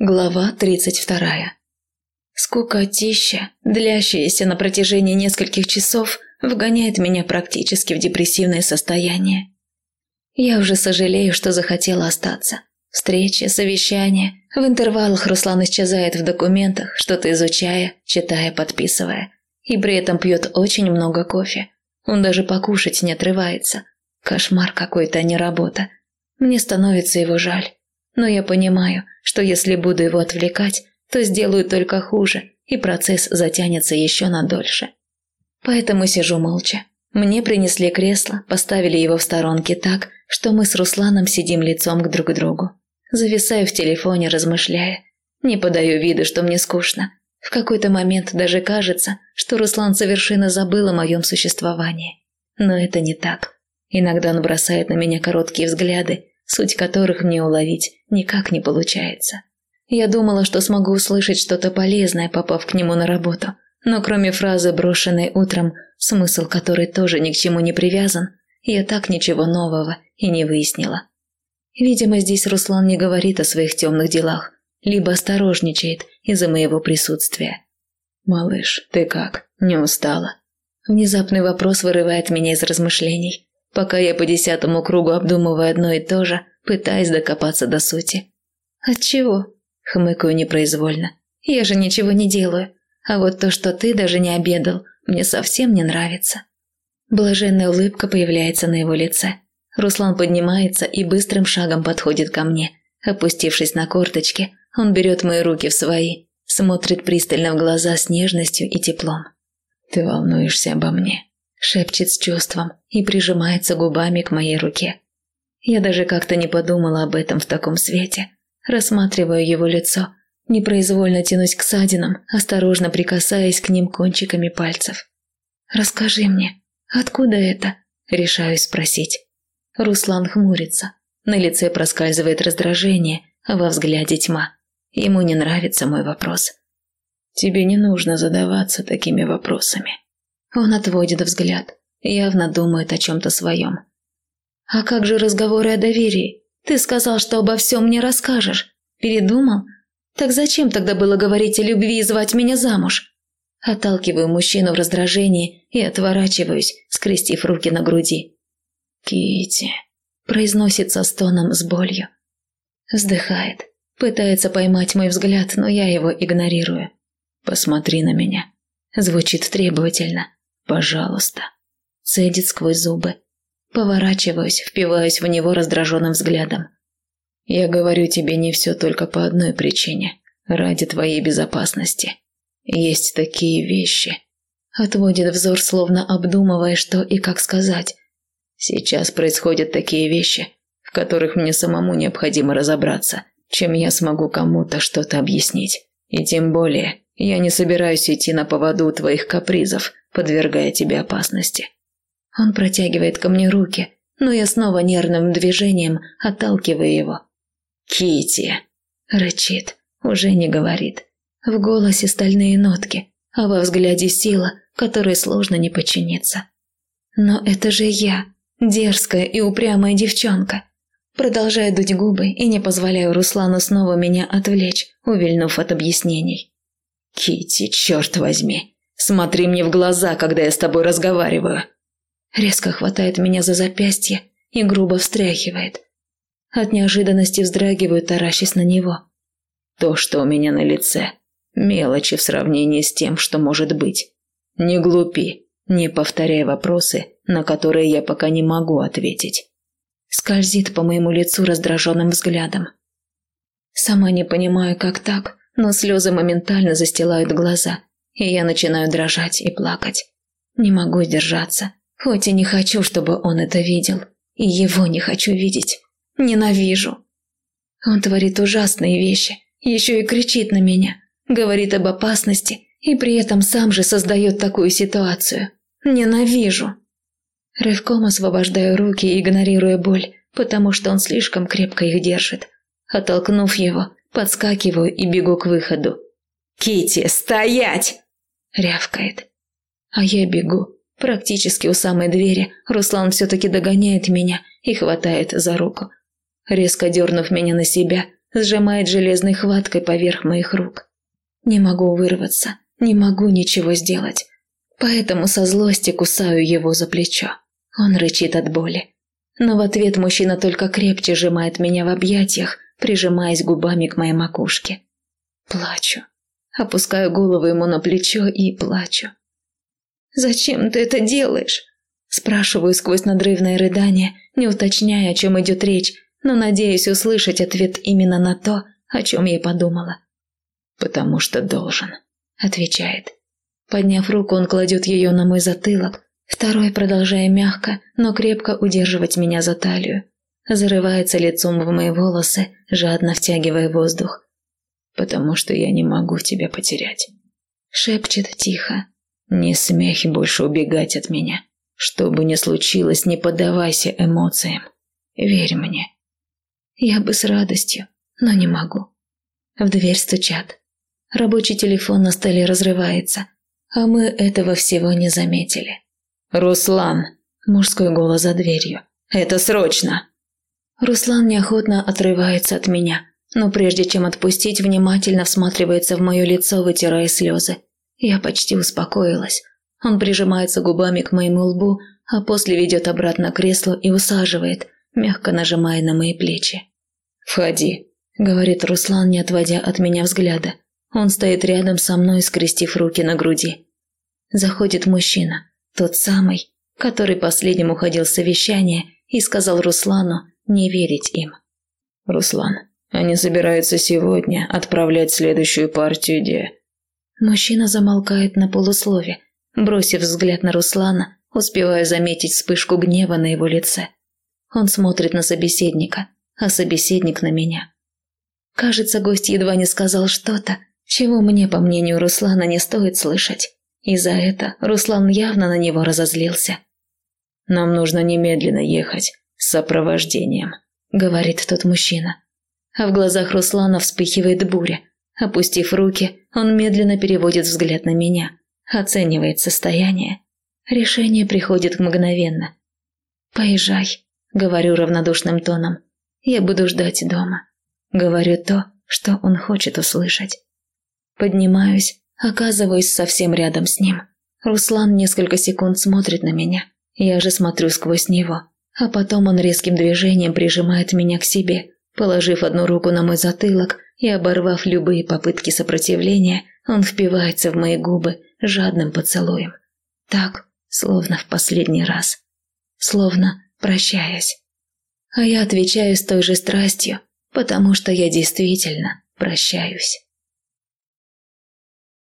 Глава 32. Скукотища, длящаяся на протяжении нескольких часов, вгоняет меня практически в депрессивное состояние. Я уже сожалею, что захотела остаться. Встречи, совещания. В интервалах Руслан исчезает в документах, что-то изучая, читая, подписывая. И при этом пьет очень много кофе. Он даже покушать не отрывается. Кошмар какой-то, а не работа. Мне становится его жаль. Но я понимаю, что если буду его отвлекать, то сделаю только хуже, и процесс затянется еще на дольше. Поэтому сижу молча. Мне принесли кресло, поставили его в сторонке так, что мы с Русланом сидим лицом к друг другу. Зависаю в телефоне, размышляя. Не подаю виду, что мне скучно. В какой-то момент даже кажется, что Руслан совершенно забыл о моем существовании. Но это не так. Иногда он бросает на меня короткие взгляды, суть которых мне уловить никак не получается. Я думала, что смогу услышать что-то полезное, попав к нему на работу, но кроме фразы, брошенной утром, смысл которой тоже ни к чему не привязан, я так ничего нового и не выяснила. Видимо, здесь Руслан не говорит о своих темных делах, либо осторожничает из-за моего присутствия. «Малыш, ты как? Не устала?» Внезапный вопрос вырывает меня из размышлений пока я по десятому кругу обдумываю одно и то же, пытаясь докопаться до сути. От чего? хмыкаю непроизвольно. Я же ничего не делаю. А вот то, что ты даже не обедал, мне совсем не нравится. Блаженная улыбка появляется на его лице. Руслан поднимается и быстрым шагом подходит ко мне. Опустившись на корточки, он берет мои руки в свои, смотрит пристально в глаза с нежностью и теплом. «Ты волнуешься обо мне», шепчет с чувством и прижимается губами к моей руке. Я даже как-то не подумала об этом в таком свете. Рассматриваю его лицо, непроизвольно тянусь к садинам, осторожно прикасаясь к ним кончиками пальцев. «Расскажи мне, откуда это?» – решаюсь спросить. Руслан хмурится. На лице проскальзывает раздражение, а во взгляде тьма. Ему не нравится мой вопрос. «Тебе не нужно задаваться такими вопросами», он отводит взгляд, явно думает о чем-то своем. «А как же разговоры о доверии? Ты сказал, что обо всем мне расскажешь. Передумал? Так зачем тогда было говорить о любви и звать меня замуж?» Отталкиваю мужчину в раздражении и отворачиваюсь, скрестив руки на груди. Кити, произносит со стоном с болью. Вздыхает, пытается поймать мой взгляд, но я его игнорирую. «Посмотри на меня», звучит требовательно. Пожалуйста. Цедит сквозь зубы. Поворачиваюсь, впиваюсь в него раздраженным взглядом. Я говорю тебе не все только по одной причине. Ради твоей безопасности. Есть такие вещи. Отводит взор, словно обдумывая, что и как сказать. Сейчас происходят такие вещи, в которых мне самому необходимо разобраться, чем я смогу кому-то что-то объяснить. И тем более, я не собираюсь идти на поводу твоих капризов, подвергая тебе опасности. Он протягивает ко мне руки, но я снова нервным движением отталкиваю его. Кити, рычит, уже не говорит. В голосе стальные нотки, а во взгляде сила, которой сложно не подчиниться. Но это же я, дерзкая и упрямая девчонка. Продолжаю дуть губы и не позволяю Руслану снова меня отвлечь, увильнув от объяснений. Кити, черт возьми, смотри мне в глаза, когда я с тобой разговариваю. Резко хватает меня за запястье и грубо встряхивает. От неожиданности вздрагиваю, таращась на него. То, что у меня на лице, мелочи в сравнении с тем, что может быть. Не глупи, не повторяй вопросы, на которые я пока не могу ответить. Скользит по моему лицу раздраженным взглядом. Сама не понимаю, как так, но слезы моментально застилают глаза, и я начинаю дрожать и плакать. Не могу держаться, хоть и не хочу, чтобы он это видел, и его не хочу видеть. Ненавижу. Он творит ужасные вещи, еще и кричит на меня, говорит об опасности и при этом сам же создает такую ситуацию. Ненавижу. Рывком освобождаю руки, игнорируя боль, потому что он слишком крепко их держит. Оттолкнув его, Подскакиваю и бегу к выходу. Кити, стоять! Рявкает. А я бегу. Практически у самой двери Руслан все-таки догоняет меня и хватает за руку. Резко дернув меня на себя, сжимает железной хваткой поверх моих рук. Не могу вырваться, не могу ничего сделать. Поэтому со злости кусаю его за плечо. Он рычит от боли. Но в ответ мужчина только крепче сжимает меня в объятиях, прижимаясь губами к моей макушке. Плачу. Опускаю голову ему на плечо и плачу. «Зачем ты это делаешь?» Спрашиваю сквозь надрывное рыдание, не уточняя, о чем идет речь, но надеюсь услышать ответ именно на то, о чем я подумала. «Потому что должен», — отвечает. Подняв руку, он кладет ее на мой затылок, второй продолжая мягко, но крепко удерживать меня за талию. Зарывается лицом в мои волосы, жадно втягивая воздух. «Потому что я не могу тебя потерять», — шепчет тихо. «Не смей больше убегать от меня. Что бы ни случилось, не поддавайся эмоциям. Верь мне». Я бы с радостью, но не могу. В дверь стучат. Рабочий телефон на столе разрывается, а мы этого всего не заметили. «Руслан!» – мужской голос за дверью. «Это срочно!» Руслан неохотно отрывается от меня, но прежде чем отпустить, внимательно всматривается в мое лицо, вытирая слезы. Я почти успокоилась. Он прижимается губами к моему лбу, а после ведет обратно к креслу и усаживает, мягко нажимая на мои плечи. «Входи», – говорит Руслан, не отводя от меня взгляда. Он стоит рядом со мной, скрестив руки на груди. Заходит мужчина, тот самый, который последним уходил с совещания и сказал Руслану не верить им. «Руслан, они собираются сегодня отправлять следующую партию Де». Мужчина замолкает на полуслове, бросив взгляд на Руслана, успевая заметить вспышку гнева на его лице. Он смотрит на собеседника – а собеседник на меня. Кажется, гость едва не сказал что-то, чего мне, по мнению Руслана, не стоит слышать. И за это Руслан явно на него разозлился. «Нам нужно немедленно ехать с сопровождением», — говорит тот мужчина. А в глазах Руслана вспыхивает буря. Опустив руки, он медленно переводит взгляд на меня, оценивает состояние. Решение приходит мгновенно. «Поезжай», — говорю равнодушным тоном. Я буду ждать дома. Говорю то, что он хочет услышать. Поднимаюсь, оказываюсь совсем рядом с ним. Руслан несколько секунд смотрит на меня. Я же смотрю сквозь него. А потом он резким движением прижимает меня к себе, положив одну руку на мой затылок и оборвав любые попытки сопротивления, он впивается в мои губы жадным поцелуем. Так, словно в последний раз. Словно прощаясь. А я отвечаю с той же страстью, потому что я действительно прощаюсь.